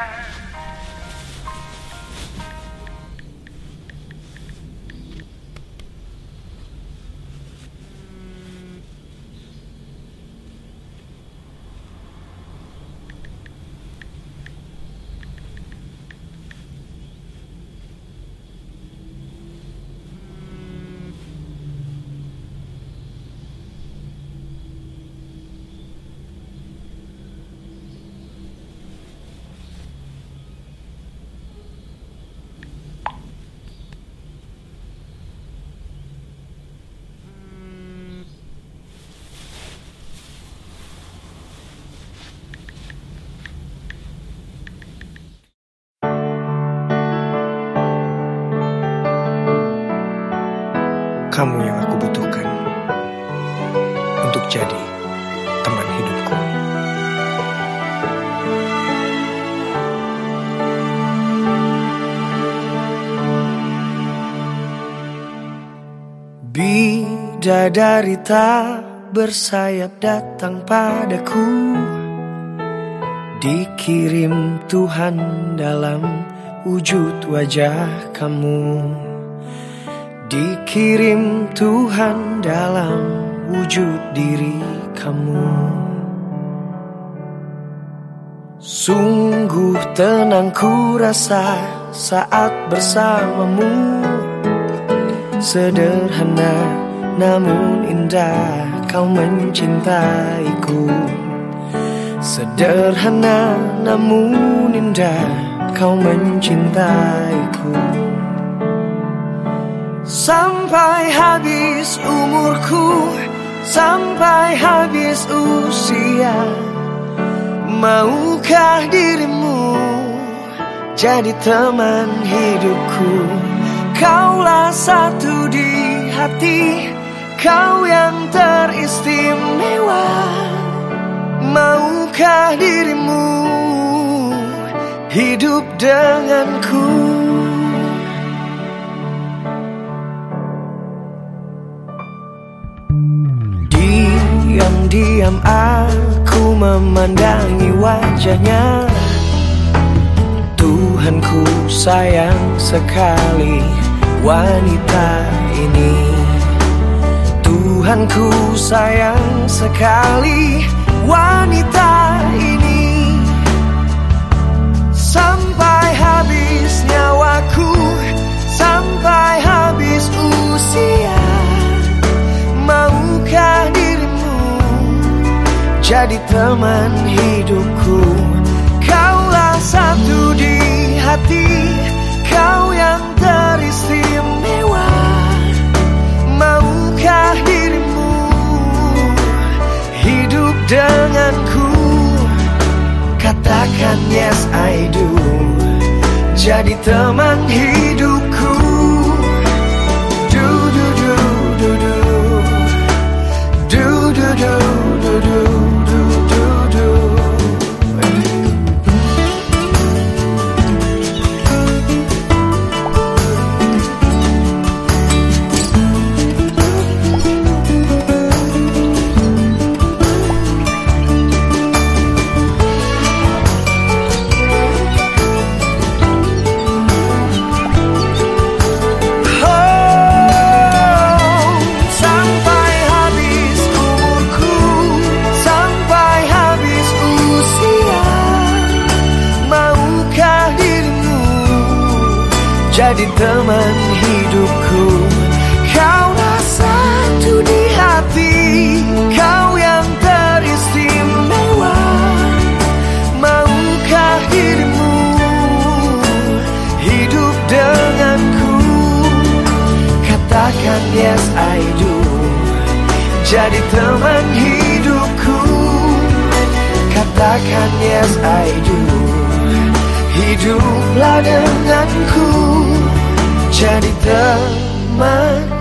fire. Kamu yang aku butuhkan untuk jadi teman hidupku. Bidadari tak bersayap datang padaku Dikirim Tuhan dalam wujud wajah kamu Dikirim Tuhan dalam wujud diri kamu. Sungguh tenang ku rasa saat bersamamu. Sederhana namun indah kau mencintaiku. Sederhana namun indah kau mencintaiku Sampai habis umurku Sampai habis usia. Maukah dirimu Jadi teman hidupku? Kaulah satu di hati Kau yang teristimewa. Maukah dirimu Hidup denganku Diam-diam aku memandangi wajahnya. Tuhanku sayang sekali wanita ini. Tuhanku sayang sekali wanita ini. Sampai habis Jadi teman hidupku. Kaulah satu di hati Kau yang teristimewa. Maukah dirimu Hidup denganku? Katakan yes I do. Jadi teman hidupku jadi teman hidupku? Kaulah satu di hati, kau yang teristimewa, maukah dirimu hidup denganku? Katakan yes I do. Jadi teman hidupku. Katakan yes I do. Hiduplah denganku Jadi teman hidupku